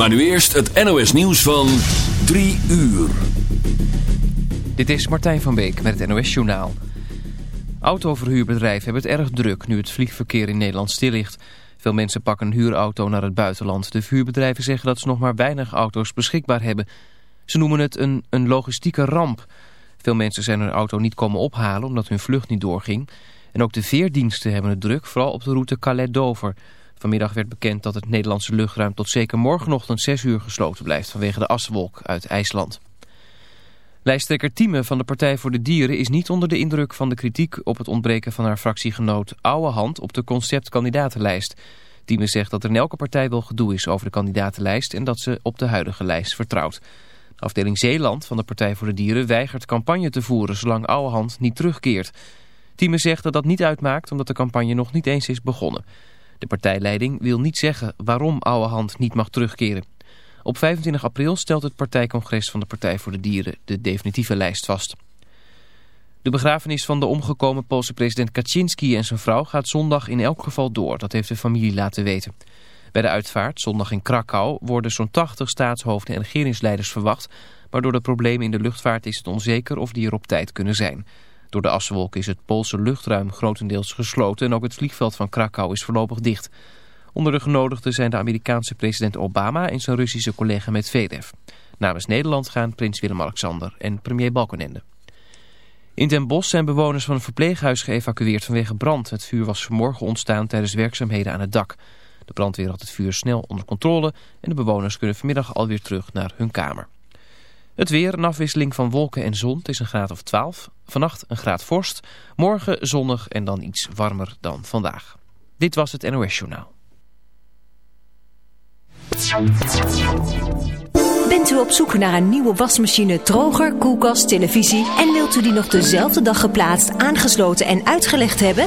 Maar nu eerst het NOS nieuws van 3 uur. Dit is Martijn van Beek met het NOS Journaal. Autoverhuurbedrijven hebben het erg druk nu het vliegverkeer in Nederland stil ligt. Veel mensen pakken een huurauto naar het buitenland. De verhuurbedrijven zeggen dat ze nog maar weinig auto's beschikbaar hebben. Ze noemen het een, een logistieke ramp. Veel mensen zijn hun auto niet komen ophalen omdat hun vlucht niet doorging. En ook de veerdiensten hebben het druk, vooral op de route Calais-Dover. Vanmiddag werd bekend dat het Nederlandse luchtruim tot zeker morgenochtend 6 uur gesloten blijft vanwege de aswolk uit IJsland. Lijsttrekker Tieme van de Partij voor de Dieren is niet onder de indruk van de kritiek op het ontbreken van haar fractiegenoot Ouwehand op de conceptkandidatenlijst. Tieme zegt dat er in elke partij wel gedoe is over de kandidatenlijst en dat ze op de huidige lijst vertrouwt. De afdeling Zeeland van de Partij voor de Dieren weigert campagne te voeren zolang Ouwehand niet terugkeert. Tieme zegt dat dat niet uitmaakt omdat de campagne nog niet eens is begonnen. De partijleiding wil niet zeggen waarom Ouwehand niet mag terugkeren. Op 25 april stelt het partijcongres van de Partij voor de Dieren de definitieve lijst vast. De begrafenis van de omgekomen Poolse president Kaczynski en zijn vrouw gaat zondag in elk geval door. Dat heeft de familie laten weten. Bij de uitvaart, zondag in Krakau, worden zo'n 80 staatshoofden en regeringsleiders verwacht. Maar door de problemen in de luchtvaart is het onzeker of die er op tijd kunnen zijn. Door de aswolk is het Poolse luchtruim grotendeels gesloten en ook het vliegveld van Krakau is voorlopig dicht. Onder de genodigden zijn de Amerikaanse president Obama en zijn Russische collega Medvedev. Namens Nederland gaan prins Willem-Alexander en premier Balkenende. In Den Bosch zijn bewoners van een verpleeghuis geëvacueerd vanwege brand. Het vuur was vanmorgen ontstaan tijdens werkzaamheden aan het dak. De brandweer had het vuur snel onder controle en de bewoners kunnen vanmiddag alweer terug naar hun kamer. Het weer, een afwisseling van wolken en zon. Het is een graad of 12. Vannacht een graad vorst. Morgen zonnig en dan iets warmer dan vandaag. Dit was het NOS Journaal. Bent u op zoek naar een nieuwe wasmachine, droger, koelkast, televisie... en wilt u die nog dezelfde dag geplaatst, aangesloten en uitgelegd hebben?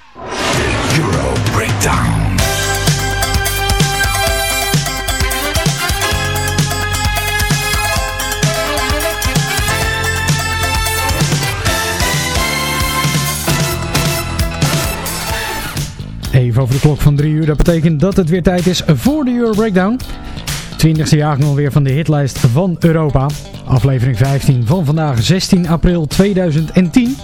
Over de klok van 3 uur. Dat betekent dat het weer tijd is voor de Euro Breakdown. 20e jaargang alweer van de hitlijst van Europa. Aflevering 15 van vandaag 16 april 2010.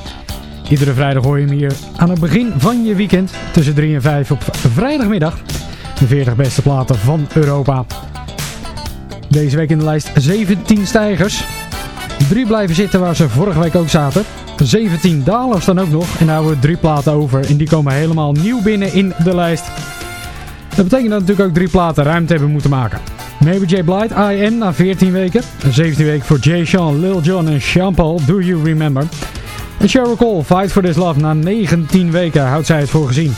Iedere vrijdag hoor je hem hier aan het begin van je weekend. Tussen 3 en 5 op vrijdagmiddag. De 40 beste platen van Europa. Deze week in de lijst 17 stijgers. Drie blijven zitten waar ze vorige week ook zaten. 17 dalers dan ook nog. En daar houden we drie platen over. En die komen helemaal nieuw binnen in de lijst. Dat betekent dat natuurlijk ook drie platen ruimte hebben moeten maken. Maybe J. Blight, Am na 14 weken. 17 weken voor Jay Sean, Lil Jon en Sean Paul, Do You Remember. En Cheryl Cole, Fight For This Love, na 19 weken houdt zij het voor gezien.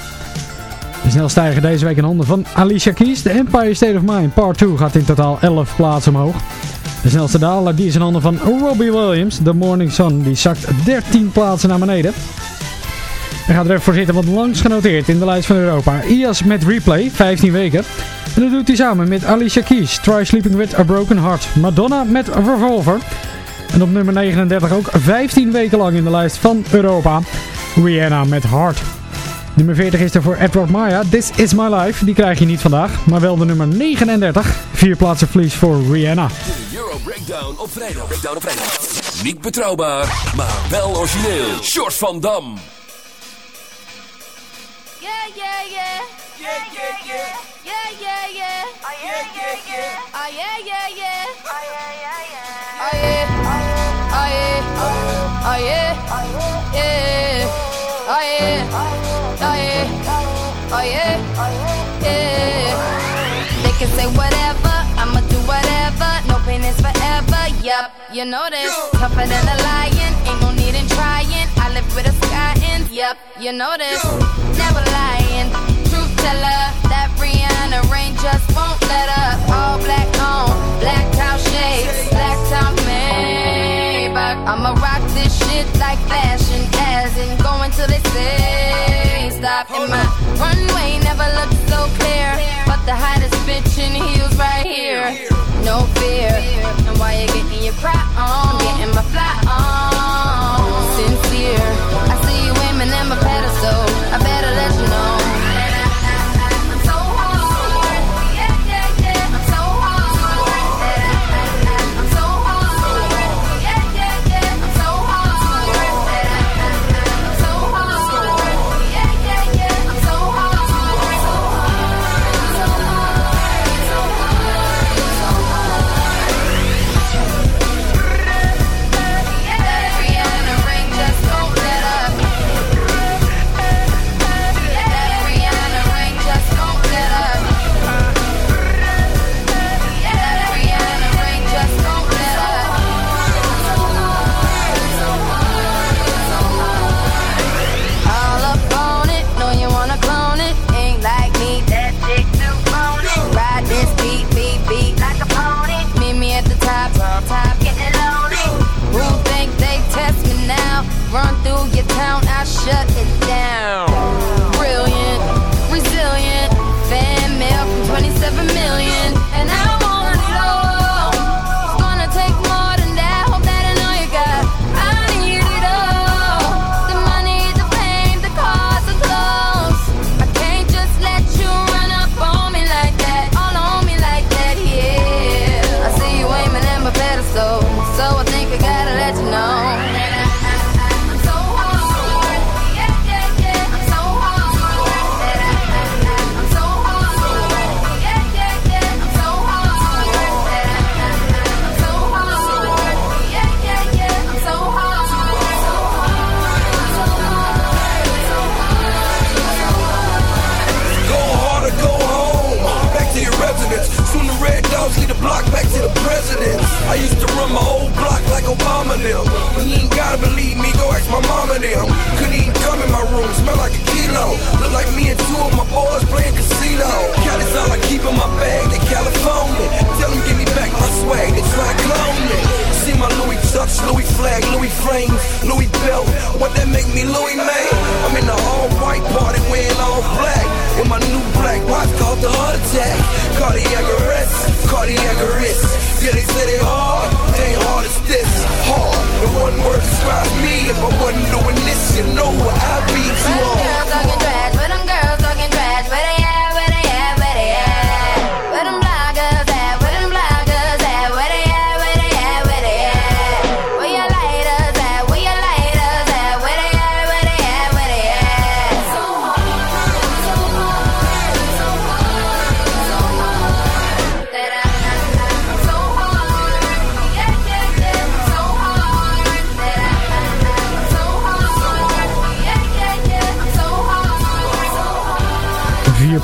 De snel stijgen deze week in handen van Alicia Keys. The Empire State of Mind Part 2 gaat in totaal 11 plaatsen omhoog. De snelste daler die is in handen van Robbie Williams. The Morning Sun die zakt 13 plaatsen naar beneden. We gaan er even voor zitten, wat langs genoteerd in de lijst van Europa. IAS met Replay, 15 weken. En dat doet hij samen met Alicia Keys, Try Sleeping With A Broken Heart. Madonna met Revolver. En op nummer 39 ook 15 weken lang in de lijst van Europa. Rihanna met Heart. Nummer 40 is er voor Edward Maya. This Is My Life. Die krijg je niet vandaag, maar wel de nummer 39. Vier plaatsen verlies voor Rihanna. De Euro Breakdown op vrijdag. Breakdown op vrijdag. Niet betrouwbaar, maar wel origineel. Short van Dam. Yeah, yeah, yeah. Yeah, yeah, yeah. Yeah, yeah, yeah. Oh, yeah, yeah, yeah. Oh, yeah, yeah, you know this. Tougher than a lion. Ain't no need in trying. I live with a sky in. Yup, you know this. Never lying. Truth teller. That Rihanna rain just won't let up. All black on. Black cow shades. Black top Maybach. I'ma rock this shit like fashion. As in going till they say stop. And my runway never looked so clear. But the hottest bitch in heels right here. No fear. And while you're getting your cry on, I'm getting my fly on. Sincere.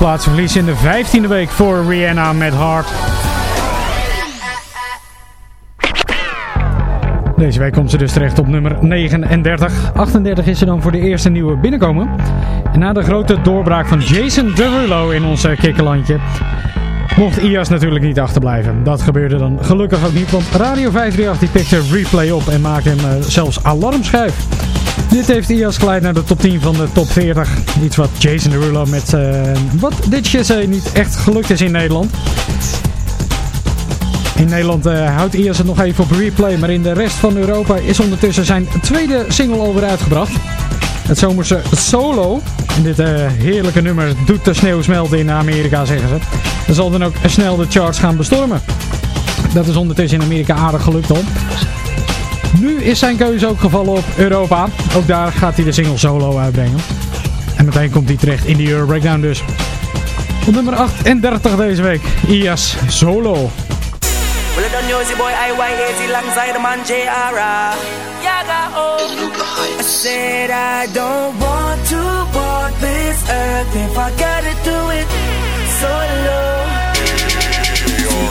Hard. Vier plaatsen verlies in de 15e week voor Rihanna met Heart. Deze week komt ze dus terecht op nummer 39. 38 is ze dan voor de eerste nieuwe binnenkomen. En na de grote doorbraak van Jason Derulo in ons eh, kikkerlandje... mocht IAS natuurlijk niet achterblijven. Dat gebeurde dan gelukkig ook niet, want Radio 538 die pikte replay op en maakte hem eh, zelfs alarmschijf. Dit heeft IAS geleid naar de top 10 van de top 40. Iets wat Jason Derulo met uh, wat dit shit niet echt gelukt is in Nederland. In Nederland uh, houdt IAS het nog even op replay, maar in de rest van Europa is ondertussen zijn tweede single alweer uitgebracht. Het zomerse Solo. En dit uh, heerlijke nummer doet de sneeuw smelten in Amerika, zeggen ze. Dan zal dan ook snel de charts gaan bestormen. Dat is ondertussen in Amerika aardig gelukt al. Nu is zijn keuze ook gevallen op Europa. Ook daar gaat hij de single solo uitbrengen. En meteen komt hij terecht in de Euro Breakdown dus. Op nummer 38 deze week. IAS Solo. Well, done boy, I Y alongside the man J.R. Yaga, oh. I said I don't want to walk this earth if I gotta do it solo.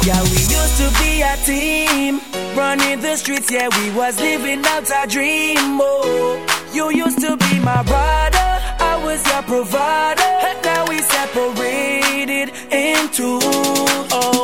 Yeah, we used to be a team, running the streets. Yeah, we was living out our dream. Oh, you used to be my brother, I was your provider. Now we separated into. Oh,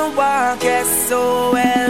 know I guess so well.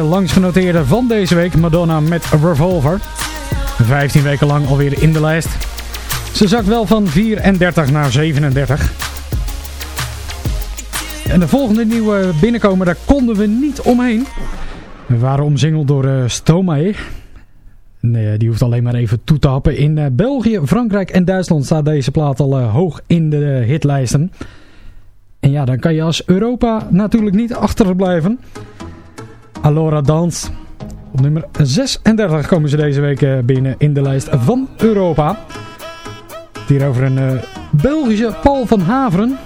langs langsgenoteerde van deze week, Madonna met Revolver. 15 weken lang alweer in de lijst. Ze zakt wel van 34 naar 37. En de volgende nieuwe binnenkomen, daar konden we niet omheen. We waren omzingeld door eh, Stomae? Die hoeft alleen maar even toe te happen. In eh, België, Frankrijk en Duitsland staat deze plaat al eh, hoog in de hitlijsten. En ja, dan kan je als Europa natuurlijk niet achterblijven. Alora Dans. Op nummer 36 komen ze deze week binnen in de lijst van Europa. Hier over een uh, Belgische Paul van Haveren.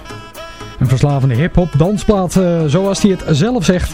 Een verslavende hip-hop dansplaat, uh, zoals hij het zelf zegt.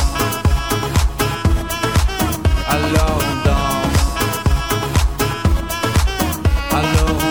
Danse. Alors on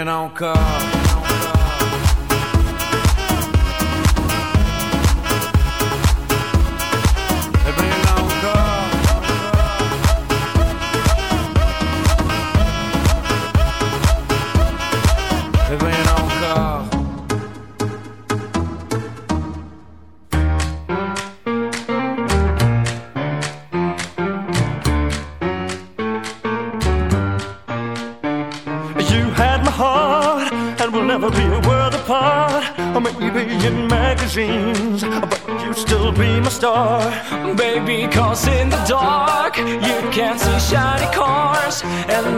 Y'en a encore.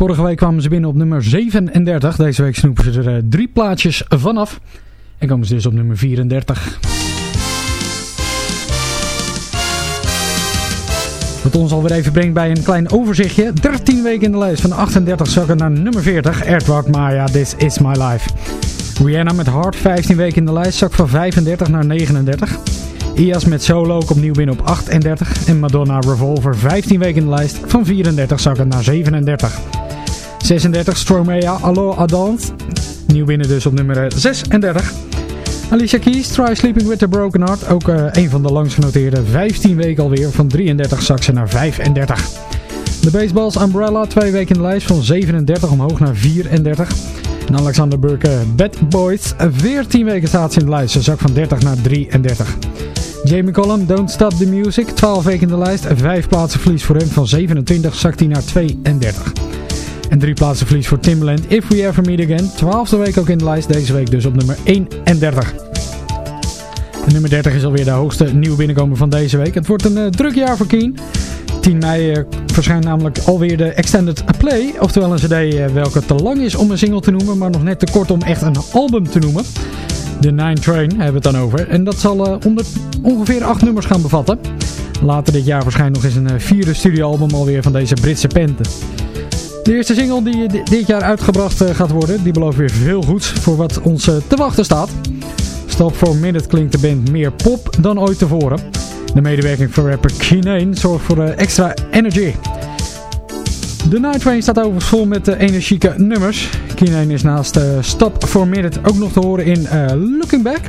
Vorige week kwamen ze binnen op nummer 37. Deze week snoepen ze er eh, drie plaatjes vanaf. En komen ze dus op nummer 34. Wat ons alweer even brengt bij een klein overzichtje. 13 weken in de lijst van 38 zakken naar nummer 40. Edward Maya, This Is My Life. Rihanna met Hard, 15 weken in de lijst, zak van 35 naar 39. Ias met Solo ook opnieuw binnen op 38. En Madonna Revolver, 15 weken in de lijst, van 34 zakken naar 37. 36 Stromea, Allo Adant. Nieuw binnen dus op nummer eh, 36. Alicia Keys, Try Sleeping With A Broken Heart. Ook eh, een van de langst genoteerde 15 weken alweer. Van 33 zak ze naar 35. De Baseballs Umbrella, twee weken in de lijst. Van 37 omhoog naar 34. En Alexander Burke, Bad Boys. 14 weken staat in de lijst. Ze zak van 30 naar 33. Jamie Collum, Don't Stop The Music. 12 weken in de lijst. 5 plaatsen verlies voor hem. Van 27 zakt hij naar 32. En drie plaatsen verlies voor Timbaland, If We Ever Meet Again. Twaalfde week ook in de lijst, deze week dus op nummer 31. En nummer 30 is alweer de hoogste nieuwe binnenkomer van deze week. Het wordt een eh, druk jaar voor Keen. 10 mei eh, verschijnt namelijk alweer de Extended Play. Oftewel een cd eh, welke te lang is om een single te noemen, maar nog net te kort om echt een album te noemen. De Nine Train hebben we het dan over. En dat zal ongeveer 8 nummers gaan bevatten. Later dit jaar verschijnt nog eens een vierde studioalbum alweer van deze Britse penten. De eerste single die di- dit jaar uitgebracht eh, gaat worden, die belooft weer veel goeds voor wat ons eh, te wachten staat. Stop for Minute klinkt de band meer pop dan ooit tevoren. De medewerking van rapper Kinane zorgt voor eh, extra energy. De Night Train staat overigens vol met energieke nummers. Kinane is naast Stop for Minute ook nog te horen in Looking Back.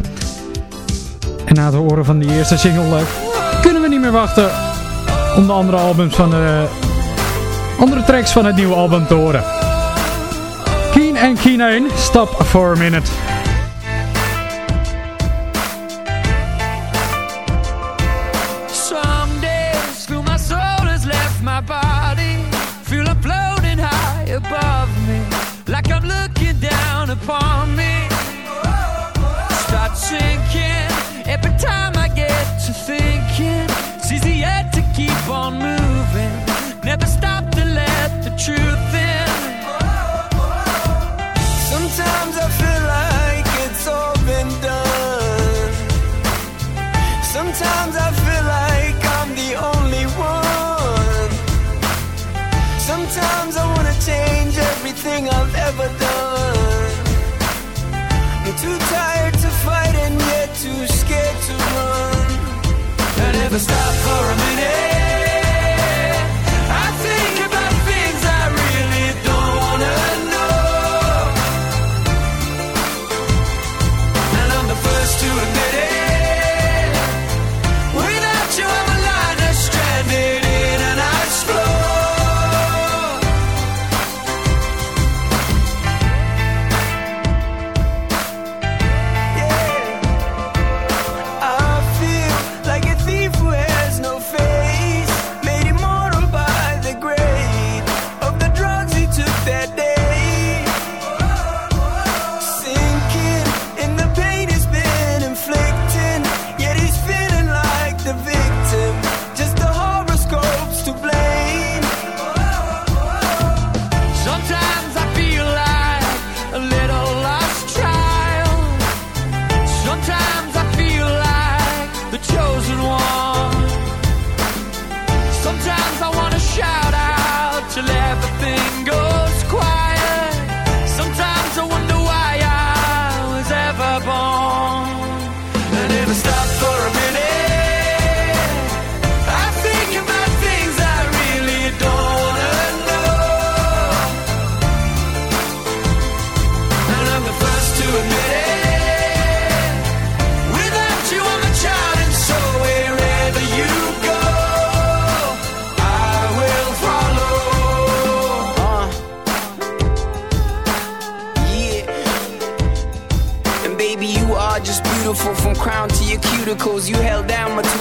En na het horen van die eerste single kunnen we niet meer wachten om de andere albums van de andere tracks van het nieuwe album te horen. Keen en Keenane, Stop for a Minute. on. Cuticles. You held down my two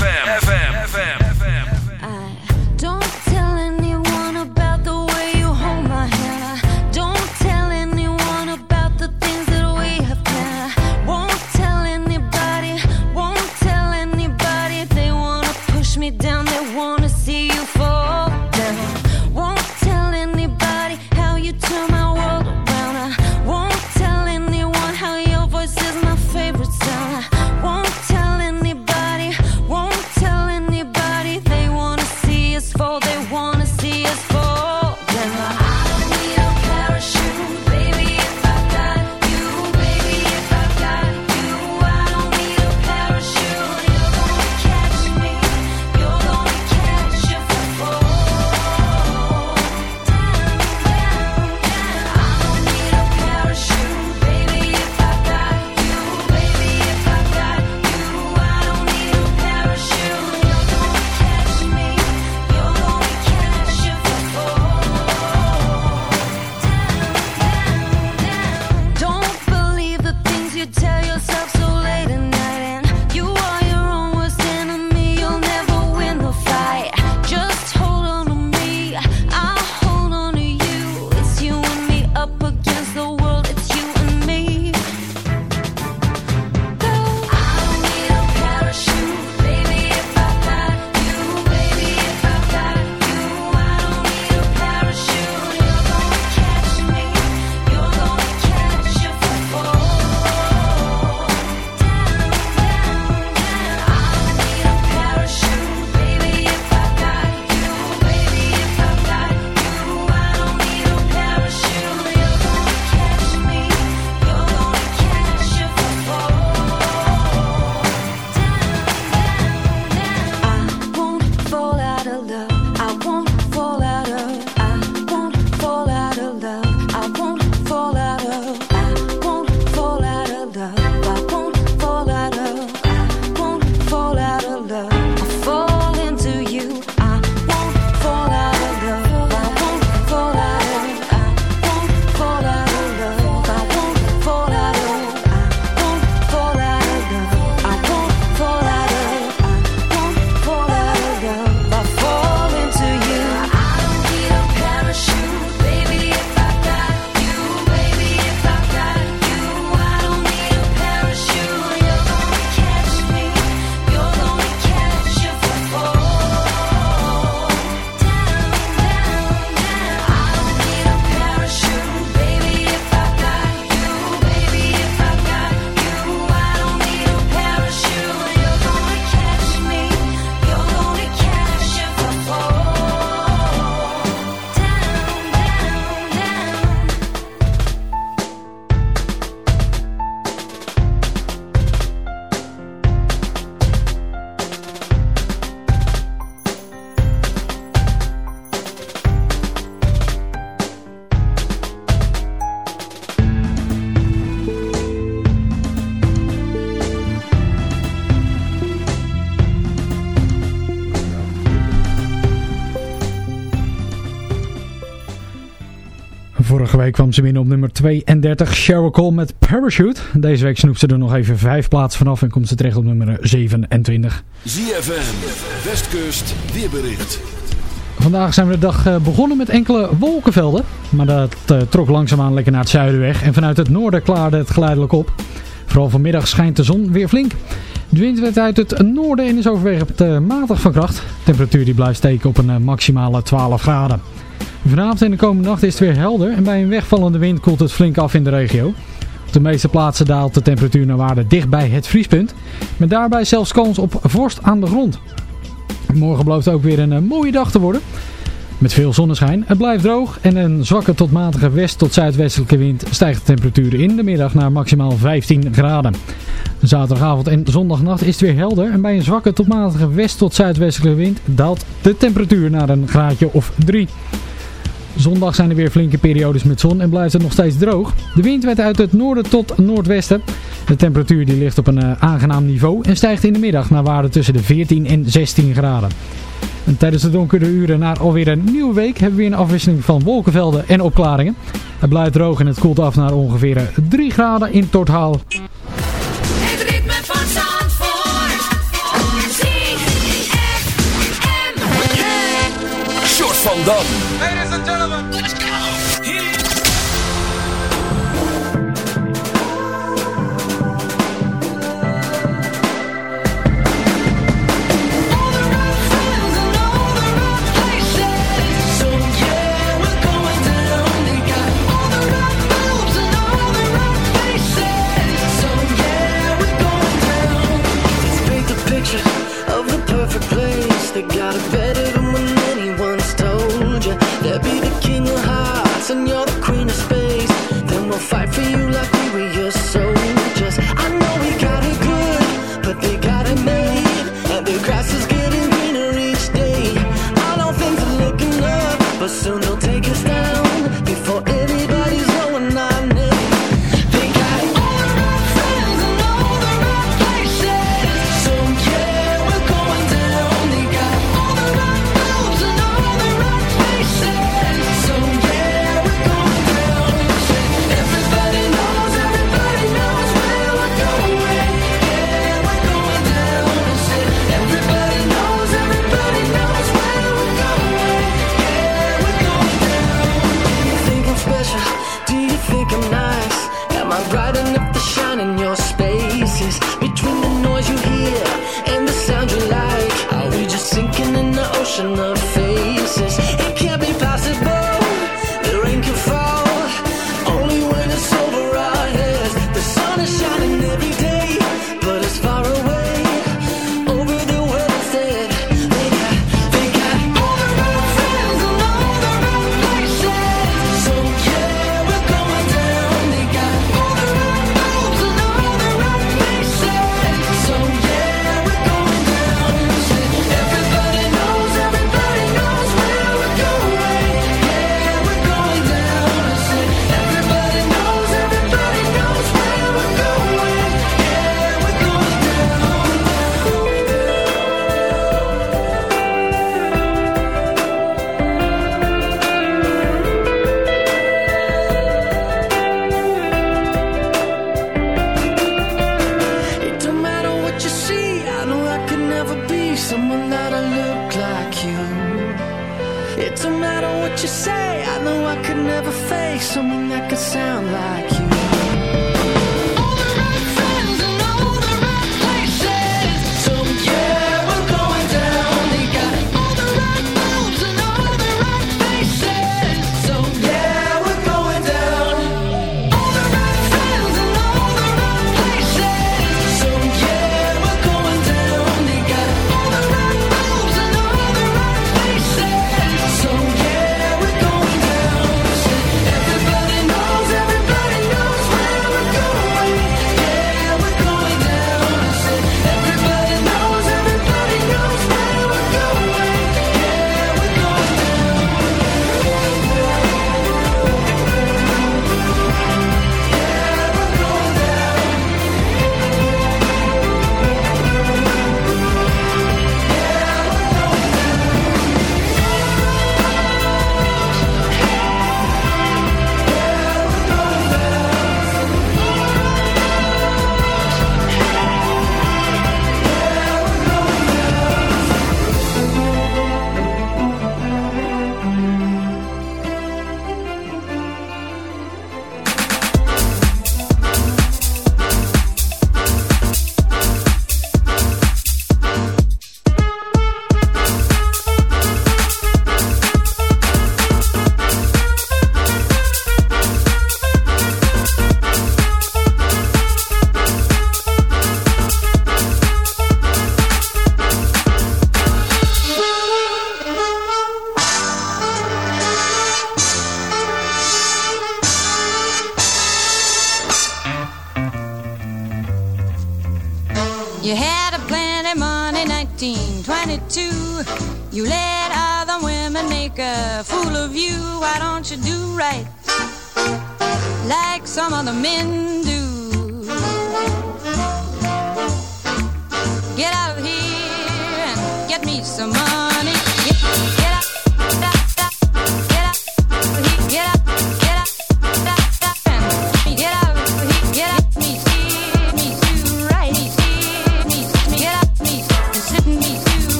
Week kwam ze binnen op nummer 32, Cheryl Cole met Parachute. Deze week snoept ze er nog even vijf plaatsen vanaf en komt ze terecht op nummer 27. ZFM, Westkust, weerbericht. Vandaag zijn we de dag eh, begonnen met enkele wolkenvelden. Maar dat eh, trok langzaamaan lekker naar het zuiden weg. En vanuit het noorden klaarde het geleidelijk op. Vooral vanmiddag schijnt de zon weer flink. De wind werd uit het noorden en is overwegend uh, matig van kracht. De temperatuur die blijft steken op een maximale 12 graden. Vanavond en de komende nacht is het weer helder. En bij een wegvallende wind koelt het flink af in de regio. Op de meeste plaatsen daalt de temperatuur naar waarde dicht bij het vriespunt. Met daarbij zelfs kans op vorst aan de grond. Morgen belooft ook weer een uh, mooie dag te worden. Met veel zonneschijn. Het blijft droog en een zwakke tot matige west- tot zuidwestelijke wind stijgt de temperatuur in de middag naar maximaal 15 graden. Zaterdagavond en zondagnacht is het weer helder en bij een zwakke tot matige west- tot zuidwestelijke wind daalt de temperatuur naar een graadje of 3. Zondag zijn er weer flinke periodes met zon en blijft het nog steeds droog. De wind werd uit het noorden tot noordwesten. De temperatuur die ligt op een uh, aangenaam niveau en stijgt in de middag naar waarde tussen de 14 en 16 graden. En tijdens de donkere uren naar alweer een nieuwe week hebben we weer een afwisseling van wolkenvelden en opklaringen. Het blijft droog en het koelt af naar ongeveer 3 graden in totaal. Het ritme van Zandvoort. ZFM. Short van Dam.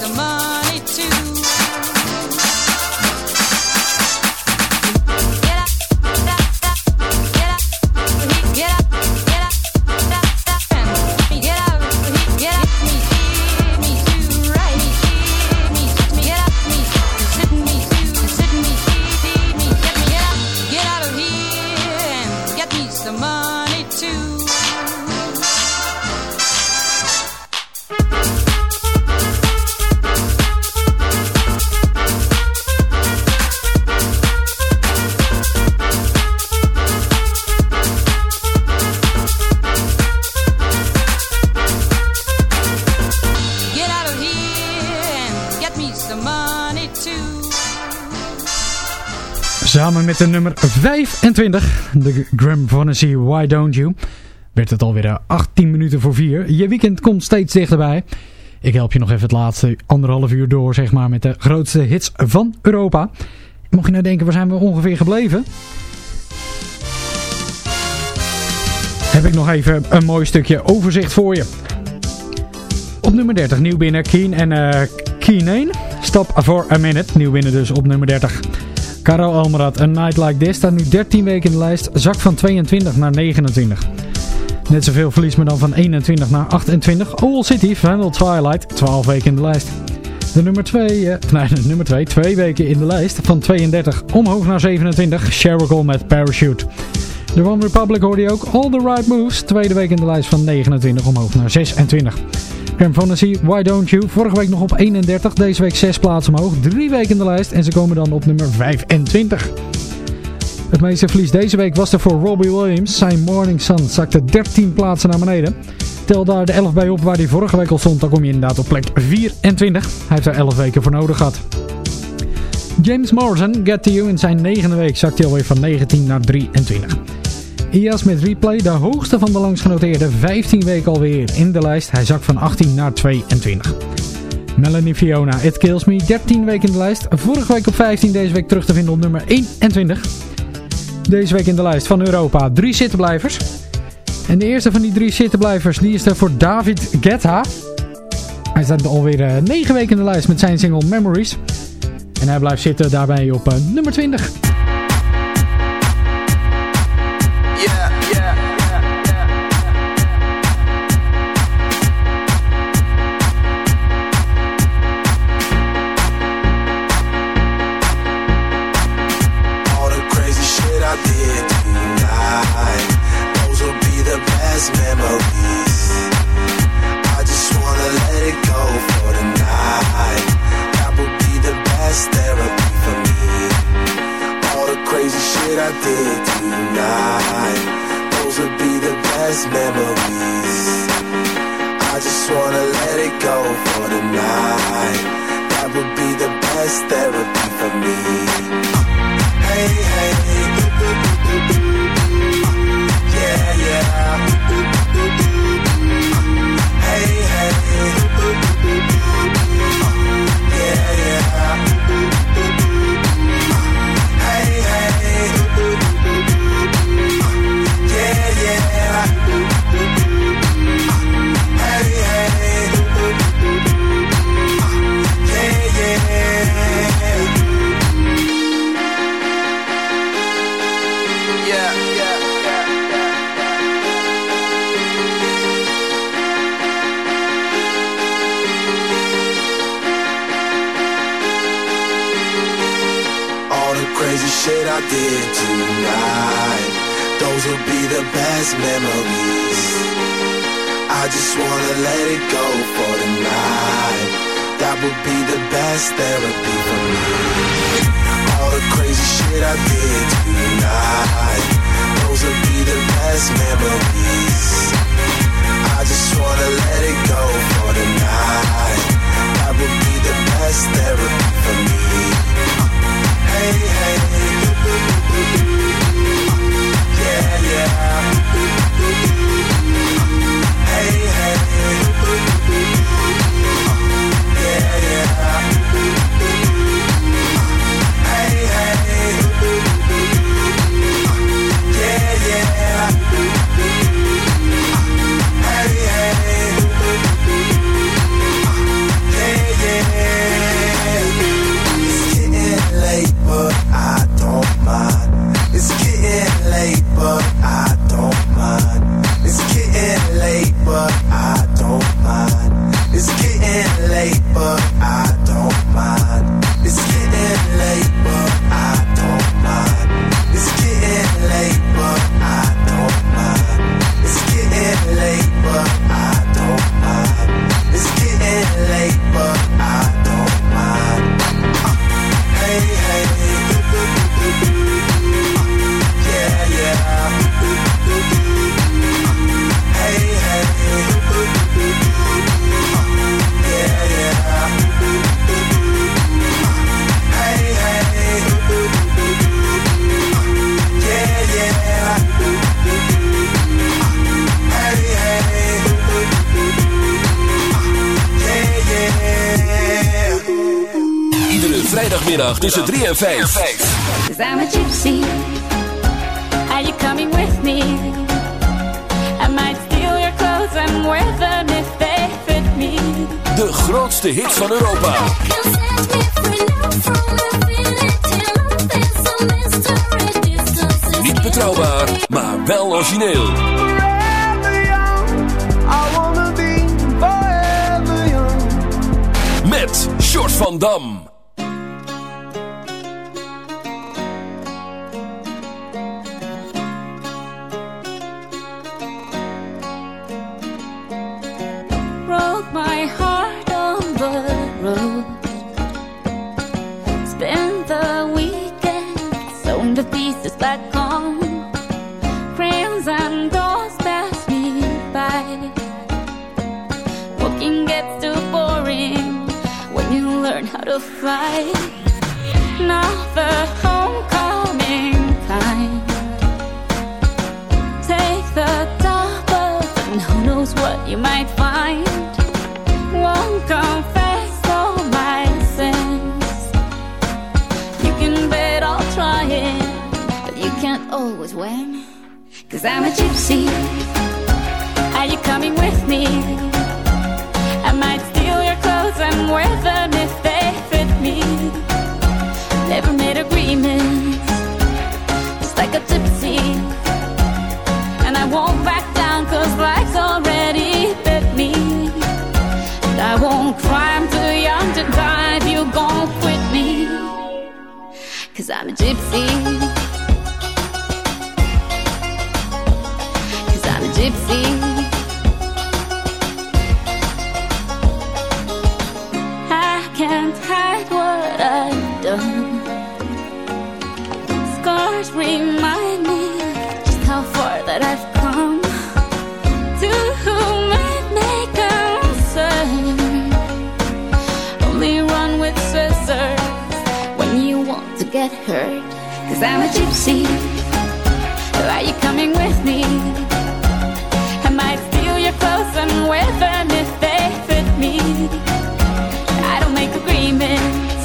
And get me some money 25, de Graham Vanessy Why Don't You, werd het alweer eh, 18 minuten voor 4. Je weekend komt steeds dichterbij. Ik help je nog even het laatste anderhalf uur door, zeg maar, met de grootste hits van Europa. Mocht je nou denken, waar zijn we ongeveer gebleven? Heb ik nog even een mooi stukje overzicht voor je. Op nummer 30 nieuw binnen Keen en eh Keen 1. Stop for a minute. Nieuw binnen dus op nummer 30. Caro Almerad, A Night Like This staat nu 13 weken in de lijst. Zak van 22 naar 29. Net zoveel verlies maar dan van 21 naar 28. Owl City, Vandal Twilight, 12 weken in de lijst. De nummer 2, eh, nee, nummer 2, 2 weken in de lijst. Van 32 omhoog naar 27. Sherrickle met Parachute. De One Republic hoorde je ook All the Right Moves. Tweede week in de lijst van 29 omhoog naar 26. Graham Fantasy, Why Don't You? Vorige week nog op 31. Deze week 6 plaatsen omhoog. Drie weken in de lijst. En ze komen dan op nummer 25. Het meeste verlies deze week was er voor Robbie Williams. Zijn Morning Sun zakte 13 plaatsen naar beneden. Tel daar de 11 bij op waar hij vorige week al stond. Dan kom je inderdaad op plek 24. Hij heeft er 11 weken voor nodig gehad. James Morrison, Get To You. In zijn negende week zakt hij alweer van 19 naar 23. IAS met Replay, de hoogste van de langsgenoteerde 15 weken alweer in de lijst. Hij zakt van 18 naar 22. Melanie Fiona, It Kills Me, 13 weken in de lijst. Vorige week op 15, deze week terug te vinden op nummer 21. Deze week in de lijst van Europa, drie zittenblijvers. En de eerste van die drie zittenblijvers, die is er voor David Guetta. Hij staat alweer uh, 9 weken in de lijst met zijn single Memories. En hij blijft zitten daarbij op uh, nummer 20. zaterdagmiddag tussen 3 en 5. Cause I'm a gypsy. Are you coming with me? I might steal your clothes and wear them if they fit me. De grootste hits van Europa. Niet betrouwbaar, maar wel origineel. Met Short van Dam. see. Are you coming with me? I might steal your clothes and wear them if they fit me. I don't make agreements,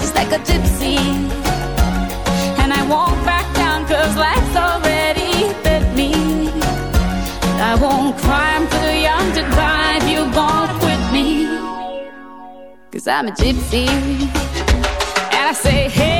just like a gypsy. And I won't back down, cause life's already bit me. I won't climb I'm too young to cry you won't quit me. Cause I'm a gypsy. And I say, hey.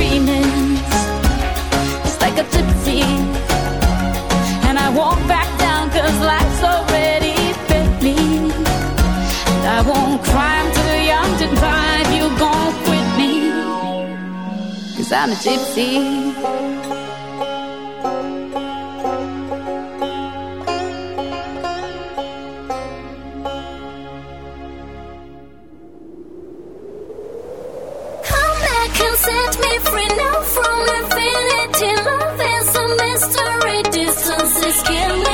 a gypsy. And I won't back down cause life's already bit me. And I won't cry, I'm young to cry if you gon' quit me. Cause I'm a gypsy. Is a mystery.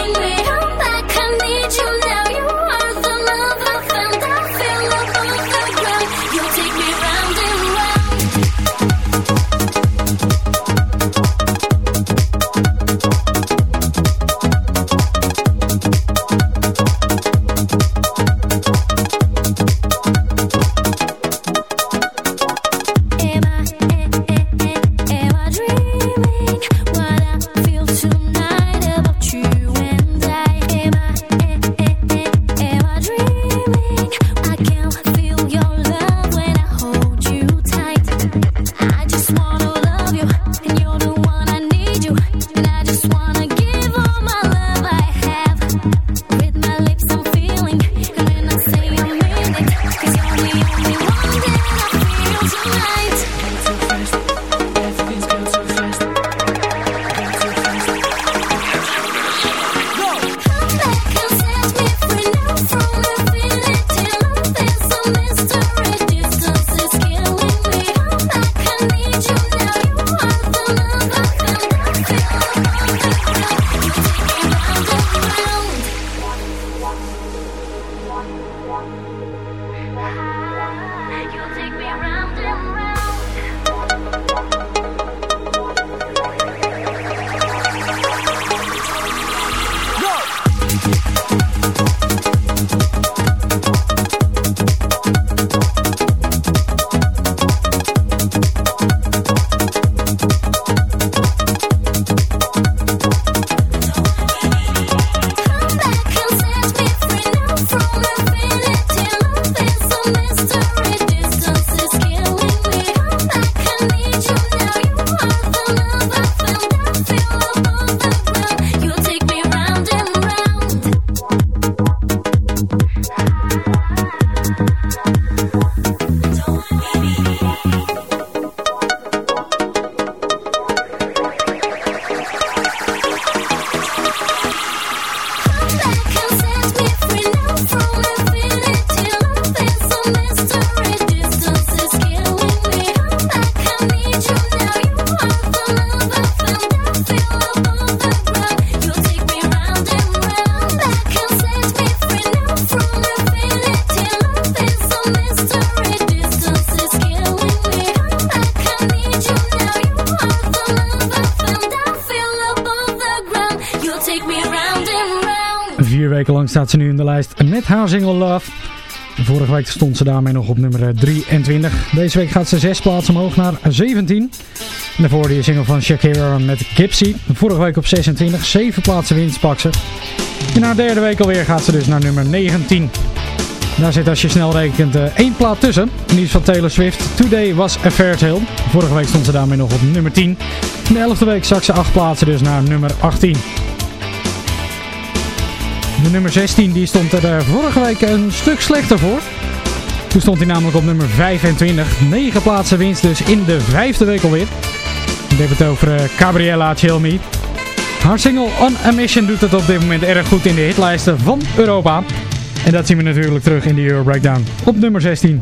Lijst met haar single Love. Vorige week stond ze daarmee nog op nummer 23. Deze week gaat ze zes plaatsen omhoog naar 17. En daarvoor die single van Shakira met Gypsy. Vorige week op 26. Zeven plaatsen winst pak ze. In haar derde week alweer gaat ze dus naar nummer 19. Daar zit als je snel rekent eh, één plaat tussen. En die is van Taylor Swift. Today was a fair tale. Vorige week stond ze daarmee nog op nummer 10. In de elfde week zak ze acht plaatsen dus naar nummer 18. De nummer 16 die stond er eh, vorige week een stuk slechter voor. Toen stond hij namelijk op nummer 25. 9 plaatsen winst dus in de vijfde week alweer. Ik heb het over eh, Gabriella Chill Me. Haar single On A Mission doet het op dit moment erg goed in de hitlijsten van Europa. En dat zien we natuurlijk terug in de Euro Breakdown op nummer 16.